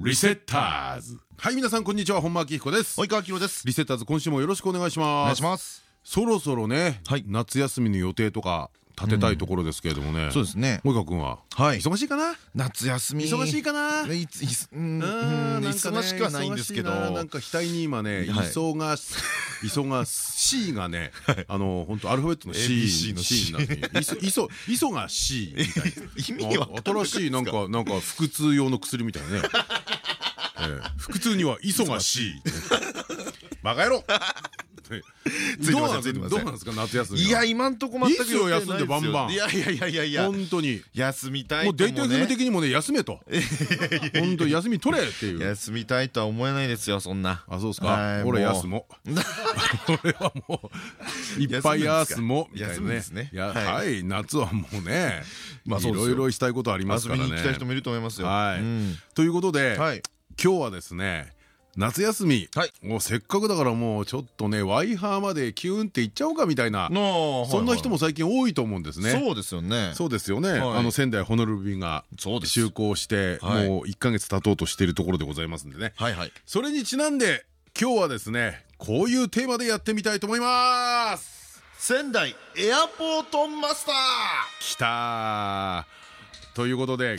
リセッターズ。はい皆さんこんにちは。本間明彦です。及川明です。リセッターズ今週もよろしくお願いします。お願いします。そろそろね夏休みの予定とか立てたいところですけれどもね。そうですね。及川君は？忙しいかな？夏休み。忙しいかな？いつ忙しくはないんですけど。な。んか額に今ね忙し忙しいがねあの本当アルファベットの C の C になって忙忙が C みたいな。意味は新しいなんかなんか腹痛用の薬みたいなね腹痛には忙しい。バカ野郎。どうなんですか？夏休みいや今んとこ全く休んでバンバンいやいやいやいやいや。本当に。休みたいもうデート組的にもね休めと。本当休み取れっていう。休みたいとは思えないですよそんな。あそうですか。俺休も 俺はもういっぱい休もみたいなね。はい。夏はもうねいろいろしたいことありますからね。行きたい人もいると思いますよ。ということで今日はですね夏休み、もうせっかくだからもうちょっとねワイハーまでキュンって行っちゃおうかみたいなそんな人も最近多いと思うんですね。そうですよね。そうですよね。あの仙台ホノルル便が就航してもう1か月経とうとしているところでございますんでね。それにちなんで今日はですねこういうテーマでやってみたいと思います。仙台エアポートマスター。きたということで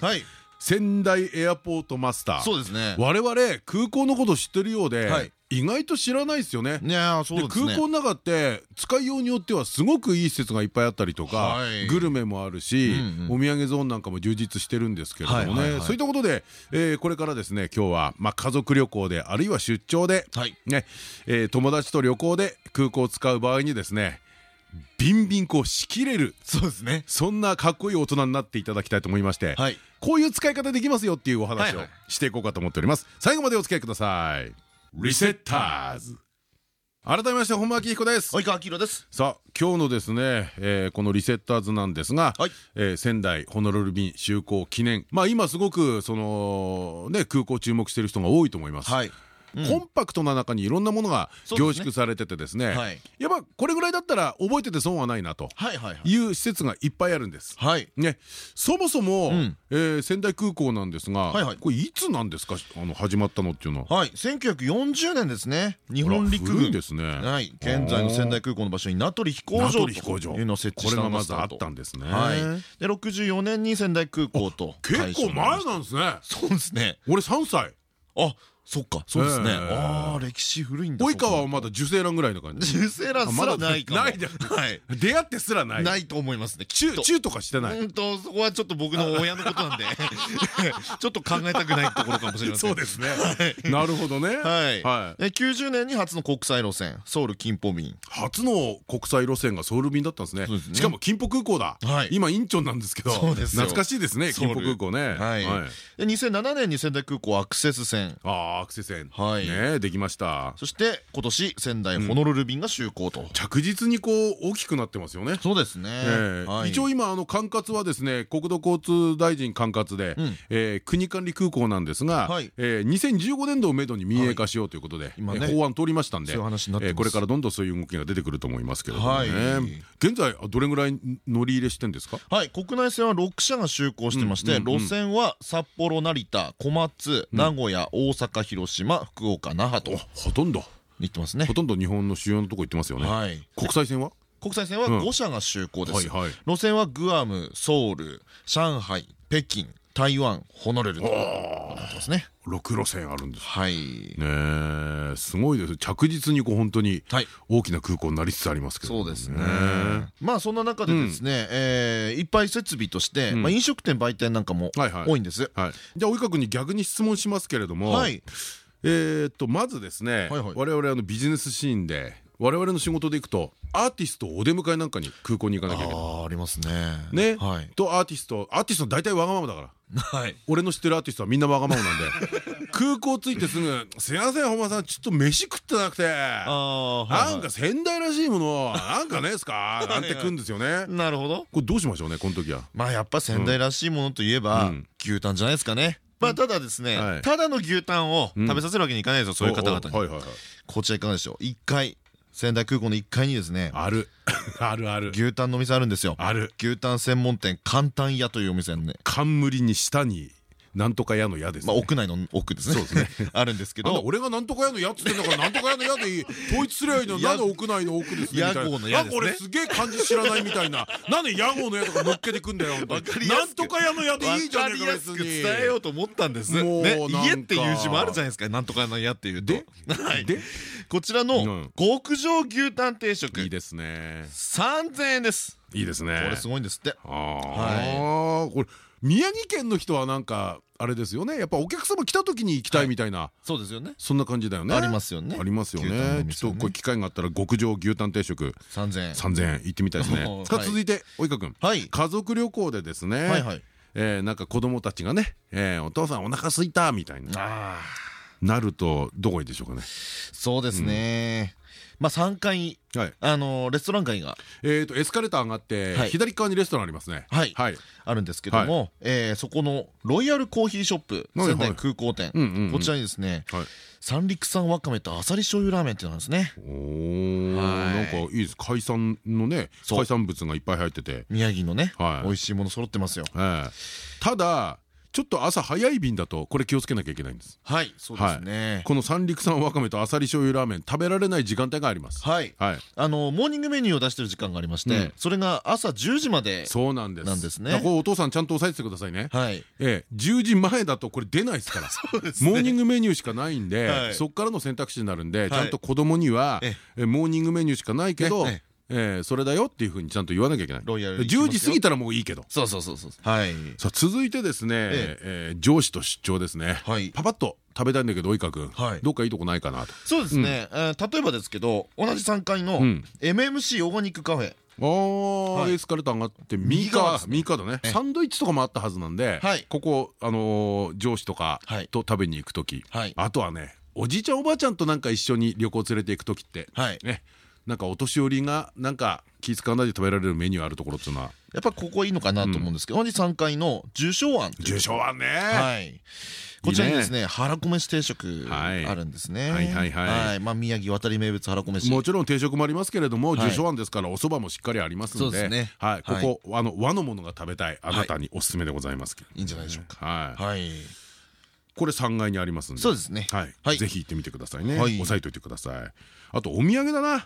仙台エアポートマスター。そうですね。我々空港のこと知ってるようで、意外と知らないですよね。です空港の中って使いようによってはすごくいい施設がいっぱいあったりとか、グルメもあるし、お土産ゾーンなんかも充実してるんですけれどもね。そういったことで、えこれからですね今日はまあ家族旅行であるいは出張で、ねえ友達と旅行で空港を使う場合にですねビンビンこう仕切れる。そうですね。そんなかっこいい大人になっていただきたいと思いまして、こういう使い方できますよっていうお話をしていこうかと思っております。最後までお付き合いください。リセッターズ。改めまして本間明彦です。及川明です。さあ今日のですね、えー、このリセッターズなんですが、はい、えー、仙台ホノルル便就航記念。まあ今すごくそのね空港注目している人が多いと思います、はいコンパクトな中にいろんなものが凝縮されててですね。やっぱこれぐらいだったら覚えてて損はないなと。いう施設がいっぱいあるんです。ね。そもそも仙台空港なんですがこれいつなんですか？あの始まったのっていうのは。はい。1940年ですね。日本陸軍。ですね。はい。現在の仙台空港の場所に名取飛行場というのを設置したこれがまずあったんですね。で64年に仙台空港と結構前なんですね。そうですね。俺3歳。あそっかそうですね。ああ歴史古いんだ及川はまだ受精卵ぐらいの感じ。受精卵すらないかない出会ってすらない。ないと思いますねチューとかしてない？うんとそこはちょっと僕の親のことなんで。ちょっと考えたくないところかもしれません。そうですね。なるほどね。はい。90年に初の国際路線ソウル金浦便初の国際路線がソウル便だったんですね。しかも金浦空港だ。今インチョンなんですけど懐かしいですね金浦空港ね。で2007年に仙台空港アクセス線。ああアクセス線ねできました。そして今年仙台ホノルル便が就航と。着実にこう大きくなってますよね。そうですね。一応今あの管轄はですね国土交通大臣管轄で国管理空港なんですが2015年度をめどに民営化しようということで法案通りましたんでこれからどんどんそういう動きが出てくると思いますけれどもね。現在どれぐらい乗り入れしてんですか？はい。国内線は6社が就航してまして路線は札幌成田小松名古屋大阪広島福岡那覇と。ほとんど。行ってますね。ほとんど日本の主要のとこ行ってますよね。国際線は？国際線は5社が就航です。路線はグアムソウル上海北京台湾ホノルルとますね。六路線あるんです。はい。ねすごいです。着実にこう本当に大きな空港になりつつありますけどそうですね。まあそんな中でですねいっぱい設備として飲食店売店なんかも多いんです。じゃあ及川君に逆に質問しますけれどもえっとまずですね我々あのビジネスシーンで我々の仕事で行くとアーティストをお出迎えなんかに空港に行かなきゃいけない。あありますね。ね？とアーティストアーティスト大体わがままだから。俺の知ってるアーティストはみんなわがままなんで。空港着いてすぐ「すいません本間さんちょっと飯食ってなくて。なんか仙台らしいものなんかねえすか? 」なんてくんですよね。なるほど。これどうしましょうねこの時は。まあやっぱ仙台らしいものといえば牛タンじゃないですかね。まあただですねただの牛タンを食べさせるわけにいかないですよそういう方々に。こちらいかがでしょう？一回仙台空港の1階にですねある。あるある。牛タンのお店あるんですよ。ある。牛タン専門店簡単屋というお店ね。冠に下になんとか屋の屋です屋内の奥ですね。すね。あるんですけど。俺がなんとか屋の屋っつってんだからなんとか屋の屋で統一すりゃいいの何の屋内の奥ですねみたいな。これすげえ漢字知らないみたいな。なんで屋号の屋とか乗っけてくんだよなんとか屋の屋でいいじゃねえか。別に伝えようと思ったんです家っていう字もあるじゃないですか。なんとか屋の屋っていうと。でこちらの極上牛タン定食。いいですね。3000円ですいいですね。これすごいんですって。ああこれ宮城県の人はなんかあれですよね。やっぱお客様来た時に行きたいみたいな。そうですよね。そんな感じだよね。ありますよね。ありますよね。ちょっとこれ機会があったら極上牛タン定食。3000円。3000円行ってみたいですね。さあ続いて及川君家族旅行でですね。えなんか子供たちがねお父さんお腹すいたみたいな。なるとどこいいでしょうかね。そうですねまあ3階あのレストラン街が。えっとエスカレーター上がって左側にレストランありますね。はい。あるんですけどもそこのロイヤルコーヒーショップ仙台空港店。こちらにですね三陸産わかめとあさり醤油ラーメンっていうのなんですね。おおなんかいいです。海産のね海産物がいっぱい入ってて。宮城のね美味しいもの揃ってますよ。ただちょっと朝早い便だとこれ気をつけなきゃいけないんです。はいそうですね。この三陸産わかめとあさり醤油ラーメン食べられない時間帯があります。はい。あのモーニングメニューを出してる時間がありましてそれが朝10時までそうなんです。なんですね。これお父さんちゃんと押さえててくださいね。はい。え10時前だとこれ出ないですから。モーニングメニューしかないんでそこからの選択肢になるんでちゃんと子供にはモーニングメニューしかないけどえー、それだよっていうふうにちゃんと言わなきゃいけない。10時過ぎたらもういいけど。そうそうそうそうはい。さあ続いてですね、えー、上司と出張ですね、はい、パパッと食べたいんだけど及川君、はい、どっかいいとこないかなと。そうですね、うん、えー、例えばですけど同じ3階の MMC オーガニックカフェ、ああエスカレーター上がって右側右側だね。サンドイッチとかもあったはずなんでここあの上司とかと食べに行く時あとはねおじいちゃんおばあちゃんとなんか一緒に旅行連れて行く時ってねなんかお年寄りがなんか気使わないで食べられるメニューあるところっていうのは。やっぱここいいのかなと思うんですけど、本日3階の重賞庵重賞庵ね。はい。こちらにですね腹こ飯定食あるんですね。はいはいはい。まあ宮城渡り名物腹こ飯もちろん定食もありますけれども重賞庵ですからお蕎麦もしっかりありますので。はい。ここあの和のものが食べたいあなたにおすすめでございますいいんじゃないでしょうか。はいこれ3階にありますんで。そうですね。はい。ぜひ行ってみてくださいね。押さえといてください。あとお土産だな。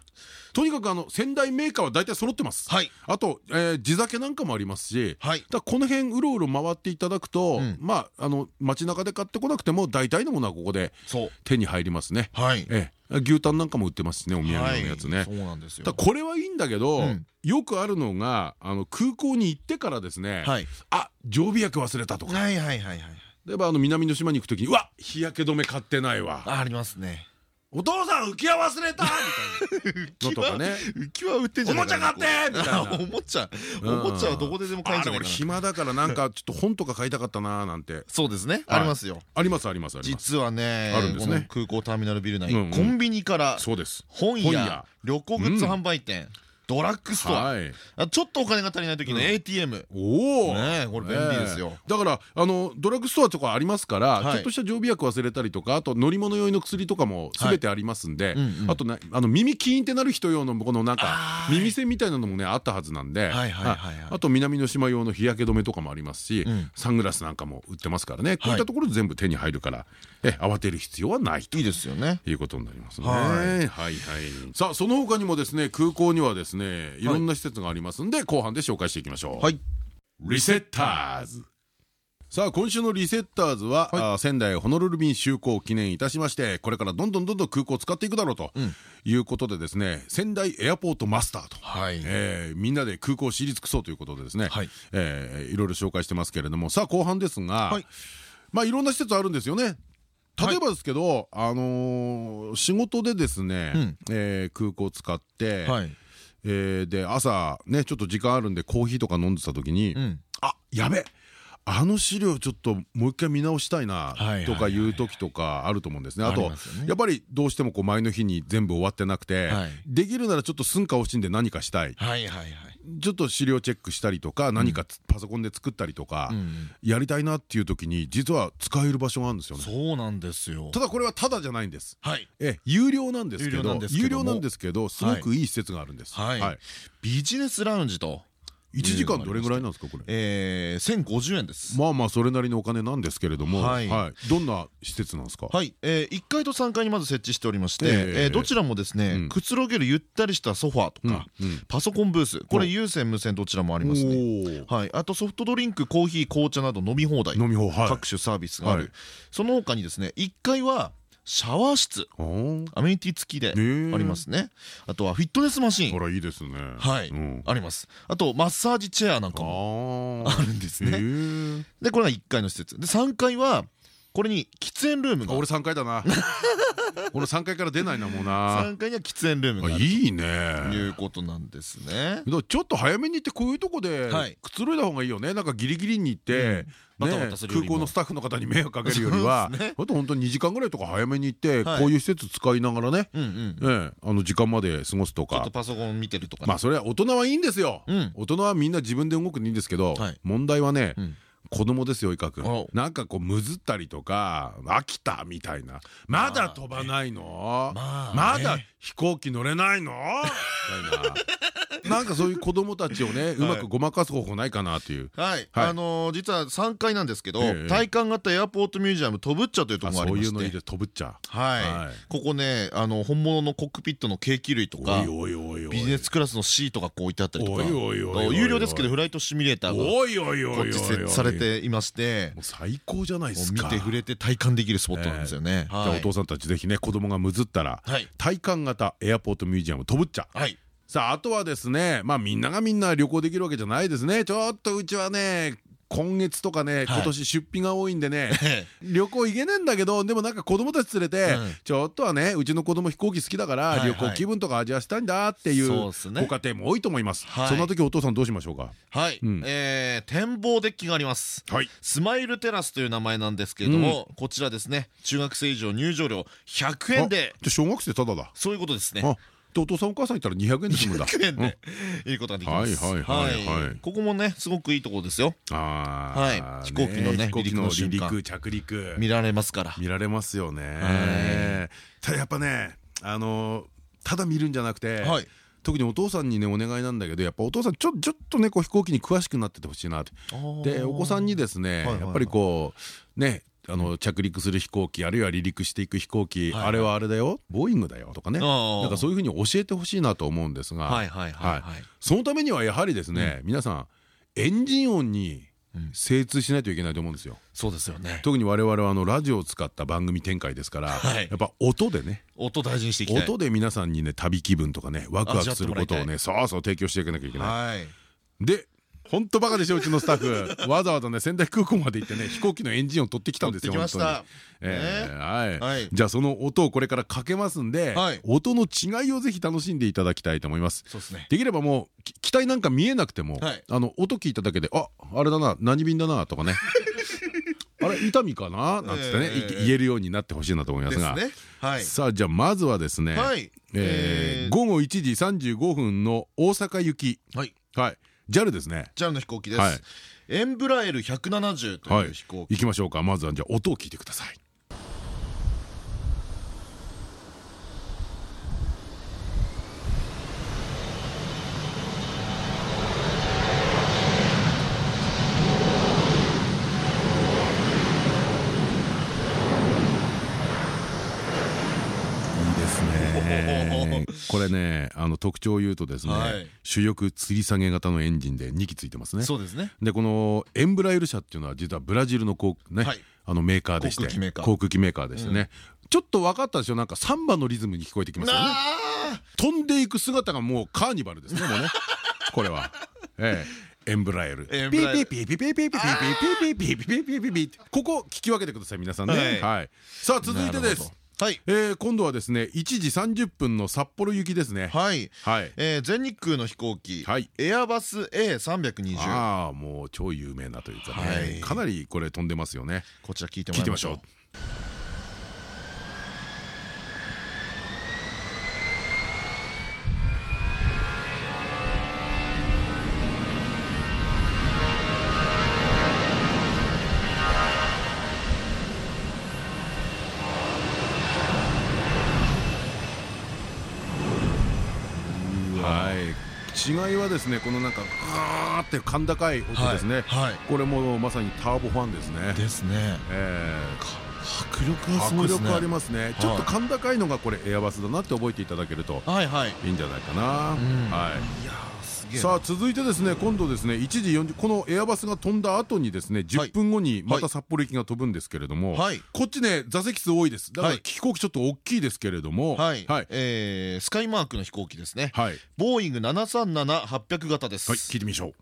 とにかくあの仙台メーカーは大体揃ってます。あと地酒なんかもありますしだこの辺うろうろ回っていただくとまああの街中で買ってこなくても大体のものはここで手に入りますね。牛タンなんかも売ってますしねお土産のやつね。これはいいんだけどよくあるのがあの空港に行ってからですね。あ常備薬忘れたとか。はいはいはいはい例えばあの南の島に行く時に「うわ日焼け止め買ってないわ」ありますね。お父さん浮き輪忘れたみたいな。のとかね。浮き輪売ってんじゃないおもちゃ買ってみたいな。おもちゃ。おもちゃはどこででも買えんじゃない暇だからなんかちょっと本とか買いたかったななんて。そうですね。ありますよ。ありますあります実はねあるんですね。空港ターミナルビル内コンビニからそうです。本屋。旅行グッズ販売店ドラッグストア。ちょっとお金が足りない時の ATM おおねこれ便利ですよ。だからあのドラッグストアとかありますからちょっとした常備薬忘れたりとかあと乗り物用の薬とかも全てありますんであとあの耳キーンってなる人用のこのなんか耳栓みたいなのもねあったはずなんであと南の島用の日焼け止めとかもありますしサングラスなんかも売ってますからね。こういったところで全部手に入るから慌てる必要はないと。いいですよね。いうことになりますね。はいはい。さあその他にもですね空港にはですねですね。い。ろんな施設がありますんで後半で紹介していきましょう。はい。リセッターズ。さあ今週のリセッターズは、はい、仙台ホノルル便就航を記念いたしましてこれからどんどんどんどん空港を使っていくだろうということでですね仙台エアポートマスターと、はい。えー、みんなで空港を知り尽くそうということでですね、はい。えー、いろいろ紹介してますけれどもさあ後半ですが、はい、まあいろんな施設あるんですよね。例えばですけど、はい、あのー、仕事でですね、うん、えー、空港を使って、はいえー、で朝ねちょっと時間あるんでコーヒーとか飲んでた時に、うん、あやべあの資料ちょっともう一回見直したいなとかいう時とかあると思うんですね。あとやっぱりどうしてもこう前の日に全部終わってなくてできるならちょっと寸暇惜しんで何かしたい。ちょっと資料チェックしたりとか何かパソコンで作ったりとかやりたいなっていう時に実は使える場所があるんですよね。そうなんですよ。ただこれはただじゃないんです。はい。え有料なんですけど有料なんですけどすごくいい施設があるんです。はい。ビジネスラウンジと1時間どれぐらいなんですかこれ？えー、1050円です。まあまあそれなりのお金なんですけれどもはい。どんな施設なんですか？はい。え1階と3階にまず設置しておりましてえどちらもですねくつろげるゆったりしたソファーとかパソコンブースこれ有線無線どちらもありますね。はい。あとソフトドリンクコーヒー紅茶など飲み放題飲み放題。各種サービスがある。その他にですね1階はシャワー室。アメニティ付きでありますね。あとはフィットネスマシン。ほらいいですね。はい。あります。あとマッサージチェアなんかもあ るんですね。でこれが1階の施設。で3階はこれに喫煙ルームが。俺3階だな。この3階から出ないなもうな。3階には喫煙ルームがいいね。いうことなんですね。ちょっと早めに行ってこういうとこでくつろいだ方がいいよね。なんかギリギリに行って空港のスタッフの方に迷惑かけるよりは。あと本当に2時間ぐらいとか早めに行ってこういう施設使いながらねあの時間まで過ごすとか。パソコン見てるとかまあそれは大人はいいんですよ。大人はみんな自分で動くんでいいんですけど問題はね子供ですよいかくんなんかこうむずったりとか飽きたみたいな。まだ飛ばないの？まだ飛行機乗れないの？みたいな なんかそういう子供たちをねうまくごまかす方法ないかなっていう。はい。あの実は3階なんですけど体感型エアポートミュージアムトブッチャというところがありまして。そういうのいいですトブッチャはい。ここねあの本物のコックピットのケーキ類とかビジネスクラスのシートがこう置いてあったりとか有料ですけどフライトシミュレーターがこっち設置されていまして最高じゃないですか。見て触れて体感できるスポットなんですよね。じゃあお父さんたちぜひね子供がむずったら体感型エアポートミュージアムトブッチャさああとはですねまあみんながみんな旅行できるわけじゃないですね。ちょっとうちはね今月とかね今年出費が多いんでね 旅行行けねえんだけどでもなんか子供たち連れてちょっとはねうちの子供飛行機好きだから旅行気分とか味わわせたいんだっていうご家庭も多いと思います。そんな時お父さんどうしましょうか？はい。展望デッキがあります。スマイルテラスという名前なんですけれどもこちらですね。中学生以上入場料100円で。小学生ただだ。そういうことですねお父さんお母さんいたら200円で済むんだ。200円でいいことができます。はいはいはいここもねすごくいいところですよ。はい。飛行機のね離陸の離陸着陸。見られますから。見られますよね。ただやっぱねあのただ見るんじゃなくて特にお父さんにねお願いなんだけどやっぱお父さんちょちょっとねこう飛行機に詳しくなっててほしいなって。でお子さんにですねやっぱりこうねあの着陸する飛行機あるいは離陸していく飛行機、あれはあれだよ。ボーイングだよ。とかね。なんかそういうふうに教えてほしいなと思うんですが。そのためにはやはりですね、皆さんエンジン音に精通しないといけないと思うんですよ。そうですよね。特に我々はあのラジオを使った番組展開ですから、やっぱ音でね。音大事にしていきたい。音で皆さんにね旅気分とかねワクワクすることをねそうそう提供していかなきゃいけない。で本当バカでしょうちのスタッフ。わざわざね仙台空港まで行ってね飛行機のエンジンを取ってきたんですよ。はい。じゃあその音をこれからかけますんで音の違いをぜひ楽しんでいただきたいと思います。できればもう機体なんか見えなくてもあの音聞いただけでああれだな何便だなとかね。あれ伊丹かななんつってね言えるようになってほしいなと思いますが。さあじゃあまずはですね午後1時35分の大阪行き。はい JAL ですね。JAL の飛行機です、はい、エンブラエル170という飛行機、はい、行きましょうか。まずはじゃあ音を聞いてくださいこれねあの特徴を言うとですね、主翼吊り下げ型のエンジンで2機ついてますね。そうですねでこのエンブラエル社っていうのは実はブラジルの航ね、あのメーカーでして航空機メーカーでしてね、ちょっと分かったでしょ？なんかサンバのリズムに聞こえてきますよね。飛んでいく姿がもうカーニバルですねもうね これは。ええエンブラエル。ピーピーピーピーピーピーピーピーピーピーピーピーピーピーピーピーここ聞き分けてください皆さんね。はい。さあ続いてです。はい、えー、今度はですね1時30分の札幌行きですね。はい、はい。えー、全日空の飛行機、はい、エアバス A320 ああもう超有名なというかね、はい、かなりこれ飛んでますよね。こちら聞いてもらいましょう違違いはですねこのなんかガーって甲高い音ですね。これもまさにターボファンですね。ですね。ええ。迫力がすごいね。迫力ありますね。ちょっと甲高いのがこれエアバスだなって覚えていただけるといい。んじゃないかな。はい。いやさあ続いてですね今度ですね1時40このエアバスが飛んだ後にですね10分後にまた札幌行きが飛ぶんですけれどもこっちね座席数多いです。だから飛行機ちょっと大きいですけれどもはい。スカイマークの飛行機ですね。ボーイング737-800型です。はい聞いてみましょう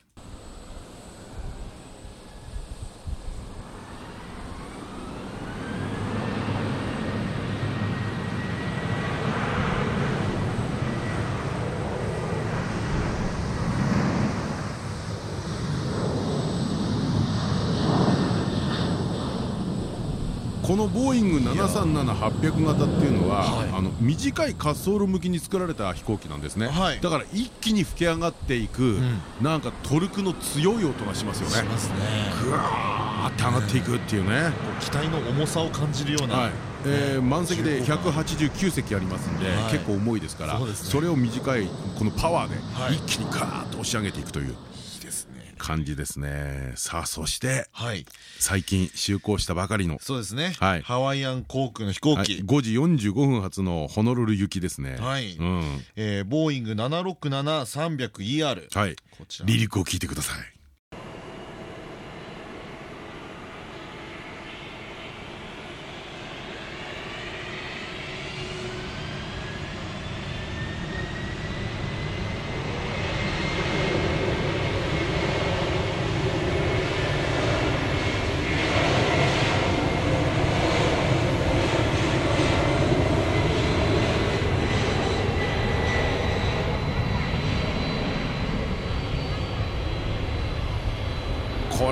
のボーイング737-800型っていうのは、はい、あの短い滑走路向きに作られた飛行機なんですね、はい、だから一気に吹き上がっていく、うん、なんかトルクの強い音がしますよね。しますね。ぐわーって上がっていくっていうね、機体の重さを感じるような、はい。えー、満席で189席ありますんで、はい、結構重いですからそ、ね,、れを短いこのパワーで一気にガーッと押し上げていくという。感じですね。さあそして、はい、最近就航したばかりのそうですね、はい、ハワイアン航空の飛行機、はい、5時45分発のホノルル行きですね。はい、うん、えー、ボーイング 767-300ER はい。こちら。離陸を聞いてください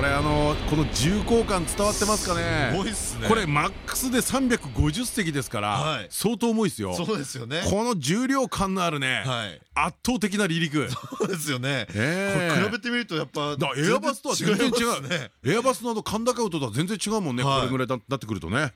これあのこの重厚感伝わってますかね？すごいっすね。これマックスで350席ですから、はい、相当重いですよ。そうですよね。この重量感のあるね、はい、圧倒的な離陸。そうですよね、えー、比べてみるとやっぱだエアバスとは全然違う、ね、エアバスのあの甲高い音とは全然違うもんね、はい、これぐらいだってくるとね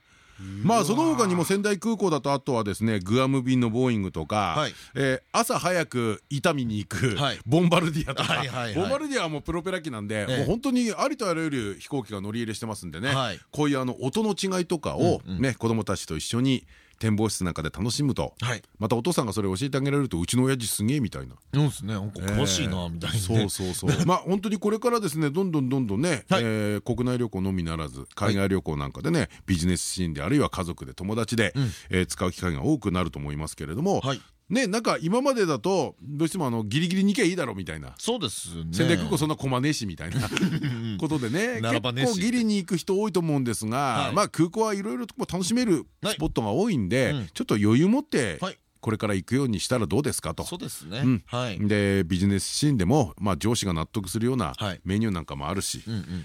まあその他にも仙台空港だとあとはですねグアム便のボーイングとか、はい、えー、朝早く伊丹に行く、はい、ボンバルディアとか。ボンバルディアはもうプロペラ機なんで、ええ、もう本当にありとあらゆる飛行機が乗り入れしてますんでね、はい、こういうあの音の違いとかをね、うん、子供たちと一緒に展望室なんかで楽しむと、はい、またお父さんがそれを教えてあげられるとうちの親父すげえみたいな。そうですね。詳しいなみたいなそうそうそう。まあ本当にこれからですねどんどんどんどんね、はい、え国内旅行のみならず海外旅行なんかでねビジネスシーンであるいは家族で友達で、うえ使う機会が多くなると思いますけれども、はい、ねなんか今までだとどうしてもあのギリギリに行けばいいだろうみたいな。そうですね。仙台空港そんな駒ねえしみたいなことでね。結構ギリに行く人多いと思うんですがまあ空港はいろいろと楽しめるスポットが多いんでちょっと余裕持ってこれから行くようにしたらどうですかと。そうですね。でビジネスシーンでもまあ上司が納得するようなメニューなんかもあるし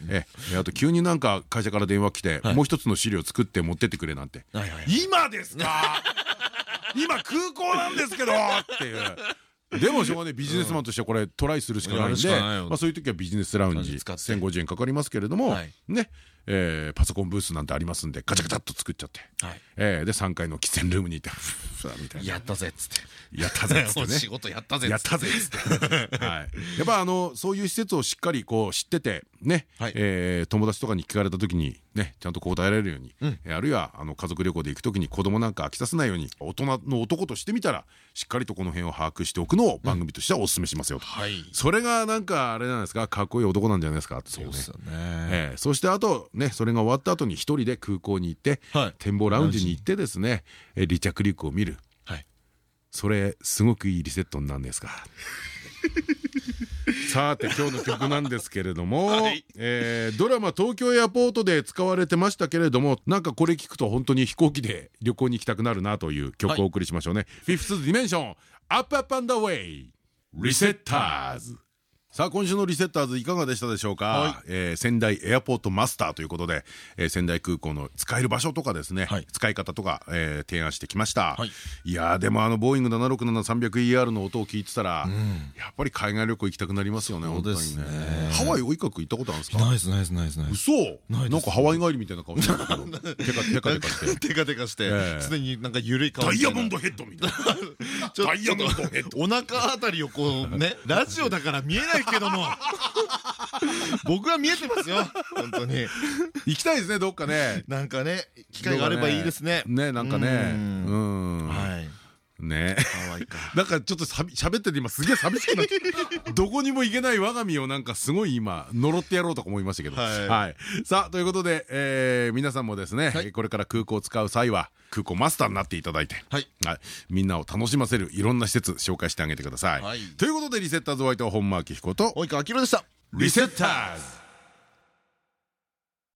えあと急になんか会社から電話来てもう一つの資料作って持ってってくれなんて。今ですか？今空港なんですけどっていう。でもしょうがねビジネスマンとしてはこれトライするしかないんで。まあそういう時はビジネスラウンジ。1050円かかりますけれども。ねえー、パソコンブースなんてありますんでガチャガチャっと作っちゃって、はい、えー、で3階の喫煙ルームにいてみたいなやったぜっつって。やったぜっつって。ね仕事やったぜやったぜっつって。はい。やっぱあのそういう施設をしっかりこう知っててね、はい、えー、友達とかに聞かれた時にねちゃんと答えられるように、うん、あるいはあの家族旅行で行く時に子供なんか飽きさせないように大人の男としてみたらしっかりとこの辺を把握しておくのを番組としてはお勧めしますよと、はい、それがなんかあれなんですか？かっこいい男なんじゃないですか？そうですよね、えー、そしてあとねそれが終わった後に一人で空港に行って、はい、展望ラウンジに行ってですね離着陸を見る、はい、それすごくいいリセットになるんですか。さて今日の曲なんですけれども、はい、えー、ドラマ「東京エアポート」で使われてましたけれどもなんかこれ聞くと本当に飛行機で旅行に行きたくなるなという曲をお送りしましょうね。はい、フィフスディメンションアップアップアンダーウェイリセッターズさあ今週のリセッターズいかがでしたでしょうか、はい、えー、仙台エアポートマスターということで、えー、仙台空港の使える場所とかですね、はい、使い方とか、えー、提案してきました、はい、いやでもあのボーイング 767-300ER の音を聞いてたら、うん、やっぱり海外旅行行きたくなりますよね本当にね。ハワイおいかく行ったことあるんですか？ないですないですないです嘘。なんかハワイ帰りみたいな顔してたけど。テ カテカテカして。テカテカして。すでになんか緩い顔ダイヤモンドヘッドみたいな。ダイヤモンドヘッド。お腹あたりをこうねラジオだから見えないけども。僕は見えてますよ。本当に。行きたいですねどっかね。なんかね機会があればいいですね。ねなんかね。うん。はいね。なんかちょっとしゃべってて今すげえ寂しくなって どこにも行けない我が身をなんかすごい今呪ってやろうとか思いましたけど。はい。さあということでえ皆さんもですねこれから空港を使う際は空港マスターになっていただいてみんなを楽しませるいろんな施設紹介してあげてください。ということでリセッターズホワイト本間明彦と及川明でした。リセッターズ